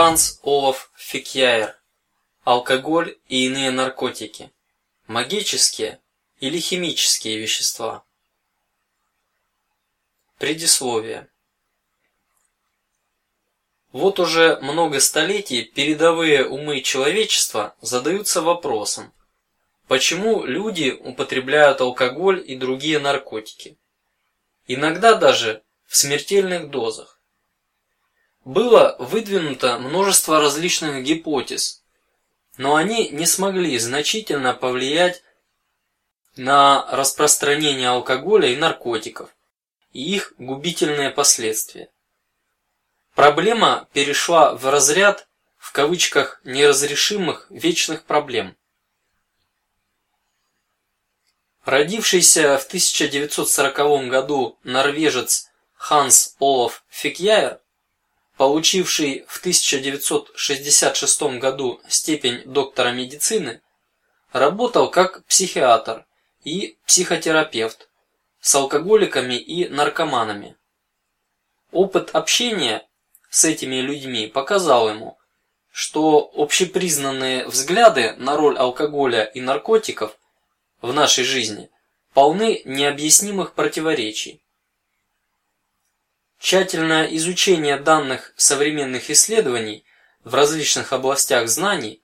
Ханс Олаф Фикьяер. Алкоголь и иные наркотики. Магические или химические вещества. Предисловие. Вот уже много столетий передовые умы человечества задаются вопросом, почему люди употребляют алкоголь и другие наркотики, иногда даже в смертельных дозах. Было выдвинуто множество различных гипотез, но они не смогли значительно повлиять на распространение алкоголя и наркотиков и их губительные последствия. Проблема перешла в разряд в кавычках неразрешимых вечных проблем. Родившийся в 1940 году норвежец Ханс Олаф Фикьяер получивший в 1966 году степень доктора медицины, работал как психиатр и психотерапевт с алкоголиками и наркоманами. Опыт общения с этими людьми показал ему, что общепризнанные взгляды на роль алкоголя и наркотиков в нашей жизни полны необъяснимых противоречий. Тщательное изучение данных современных исследований в различных областях знаний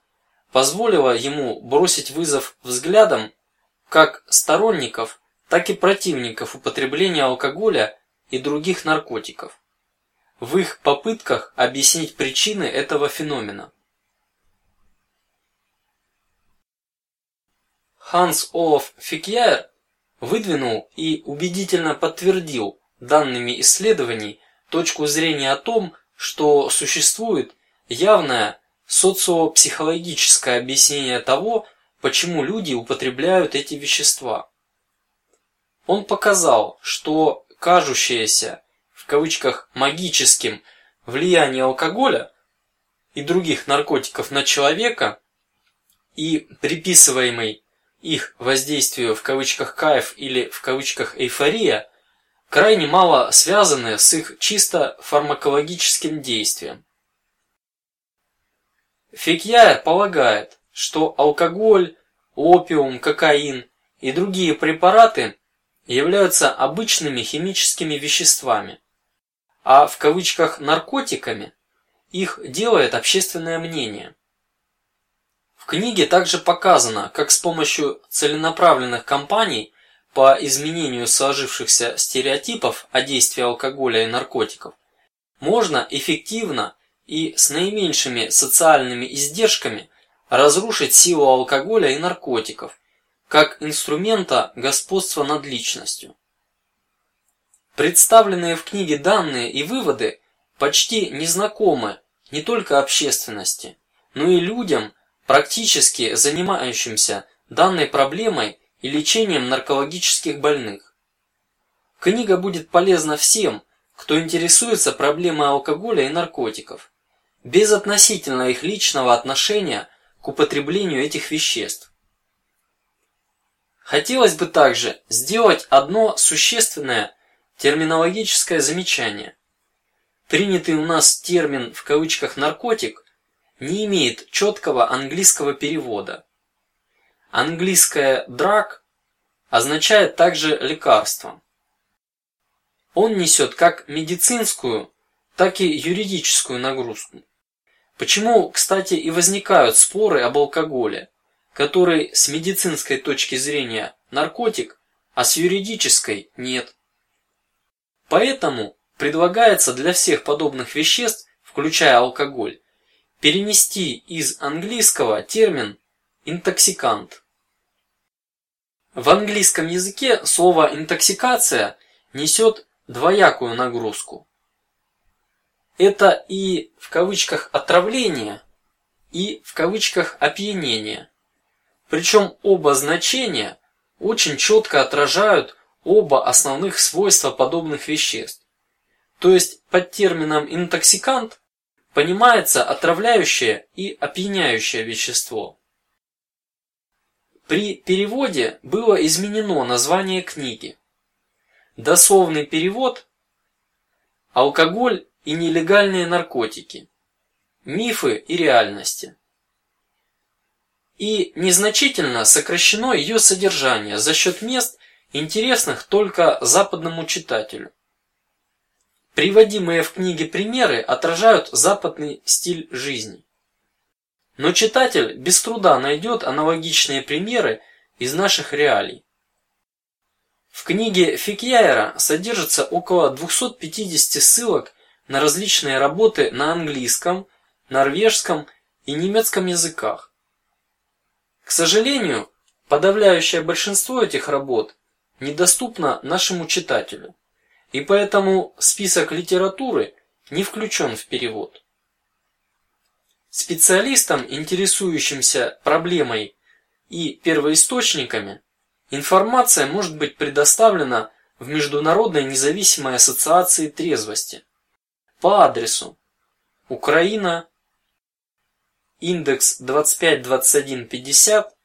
позволило ему бросить вызов взглядам как сторонников, так и противников употребления алкоголя и других наркотиков в их попытках объяснить причины этого феномена. Ханс Олаф Фикьяер выдвинул и убедительно подтвердил данными исследований точку зрения о том, что существует явное социопсихологическое объяснение того, почему люди употребляют эти вещества. Он показал, что кажущееся в кавычках магическим влияние алкоголя и других наркотиков на человека и приписываемый их воздействию в кавычках кайф или в кавычках эйфория крайне мало связаны с их чисто фармакологическим действием. Фекьяер полагает, что алкоголь, опиум, кокаин и другие препараты являются обычными химическими веществами, а в кавычках наркотиками их делает общественное мнение. В книге также показано, как с помощью целенаправленных кампаний по изменению сложившихся стереотипов о действии алкоголя и наркотиков можно эффективно и с наименьшими социальными издержками разрушить силу алкоголя и наркотиков как инструмента господства над личностью. Представленные в книге данные и выводы почти незнакомы не только общественности, но и людям, практически занимающимся данной проблемой и лечением наркологических больных. Книга будет полезна всем, кто интересуется проблемой алкоголя и наркотиков, без относительно их личного отношения к употреблению этих веществ. Хотелось бы также сделать одно существенное терминологическое замечание. Принятый у нас термин в кавычках наркотик не имеет четкого английского перевода. Английское drug означает также лекарство. Он несет как медицинскую, так и юридическую нагрузку. Почему, кстати, и возникают споры об алкоголе, который с медицинской точки зрения наркотик, а с юридической нет. Поэтому предлагается для всех подобных веществ, включая алкоголь, перенести из английского термин Интоксикант. В английском языке слово интоксикация несет двоякую нагрузку. Это и в кавычках отравление, и в кавычках опьянение. Причем оба значения очень четко отражают оба основных свойства подобных веществ. То есть под термином интоксикант понимается отравляющее и опьяняющее вещество. При переводе было изменено название книги. Дословный перевод: алкоголь и нелегальные наркотики. мифы и реальности. И незначительно сокращено ее содержание за счет мест, интересных только западному читателю. Приводимые в книге примеры отражают западный стиль жизни. Но читатель без труда найдет аналогичные примеры из наших реалий. В книге Фикьяера содержится около 250 ссылок на различные работы на английском, норвежском и немецком языках. К сожалению, подавляющее большинство этих работ недоступно нашему читателю, и поэтому список литературы не включен в перевод. Специалистам, интересующимся проблемой и первоисточниками, информация может быть предоставлена в Международной независимой ассоциации трезвости по адресу Украина, индекс 252150,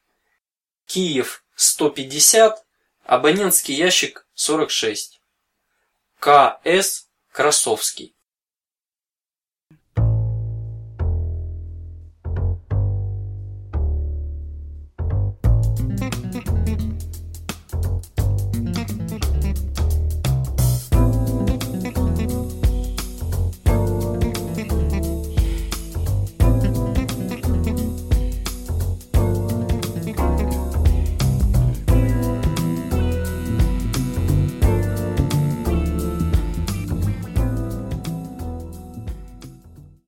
Киев 150, абонентский ящик 46. К.С. Красовский